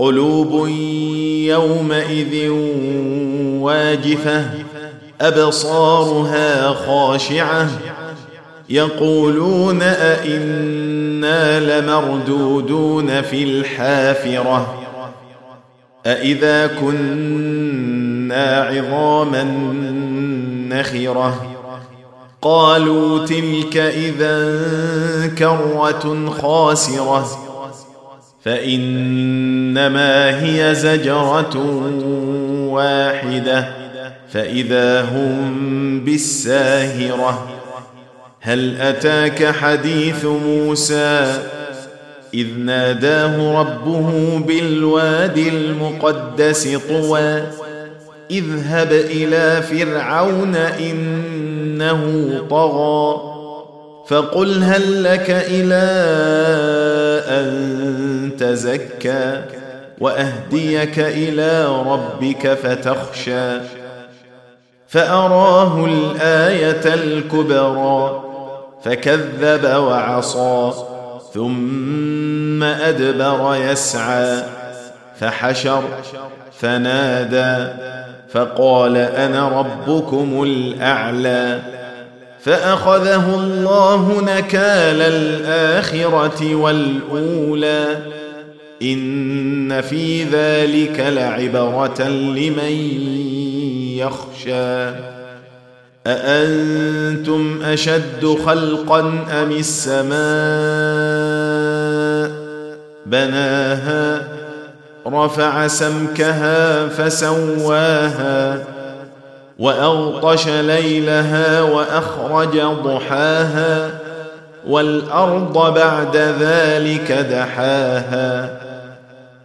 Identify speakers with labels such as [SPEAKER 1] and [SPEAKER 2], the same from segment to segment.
[SPEAKER 1] قلوب يومئذ واجفة أبصارها خاشعة. يقولون أئنا لمردودون في الحافرة أإذا كنا عظاما نخرة. قالوا تلك إذا كرة خاسرة. فإنما هي زجرة واحدة فإذا هم بالساهرة. هل أتاك حديث موسى؟ إذ ناداه ربه بالواد المقدس طوى. اذهب إلى فرعون إنه طغى فقل هل لك إلى أن تزكى وأهديك إلى ربك فتخشى فأراه الآية الكبرى فكذب وعصى ثم أدبر يسعى فحشر فنادى فقال أنا ربكم الأعلى فأخذه الله نكال الآخرة والأولى إن في ذلك لعبرة لمن يخشى. أأنتم أشد خلقا أم السماء؟ بناها رفع سمكها فسواها وأغطش ليلها وأخرج ضحاها والأرض بعد ذلك دحاها.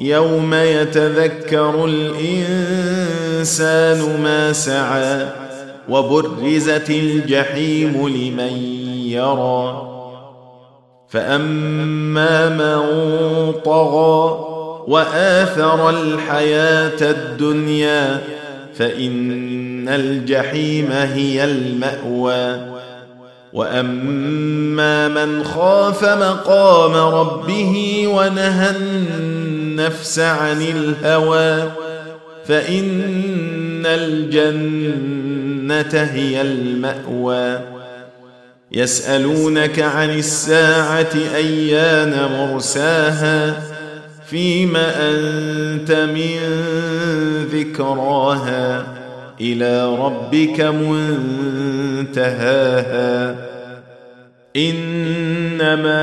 [SPEAKER 1] يوم يتذكر الإنسان ما سعى وبرزت الجحيم لمن يرى. فأما من طغى وآثر الحياة الدنيا فإن الجحيم هي المأوى. وأما من خاف مقام ربه ونهى النفس عن الهوى فإن الجنة هي المأوى. يسألونك عن الساعة أيان مرساها فيم أنت من ذكراها؟ إلى ربك منتهاها. إنما